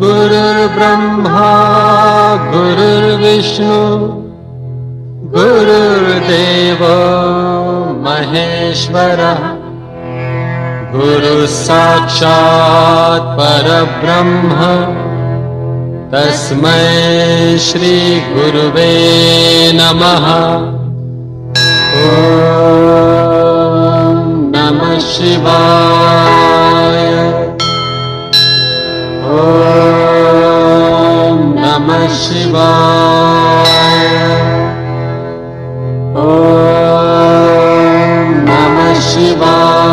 गुरुर्ब्रह्मा गुरुर्विष्णु गुरुर्देव महेश्वरः गुरुः साक्षात् परब्रह्म तस्मै श्रीगुरुवे नमः। ॐ नमः शिवाय शिवाय। ॐ नमः शिवाय।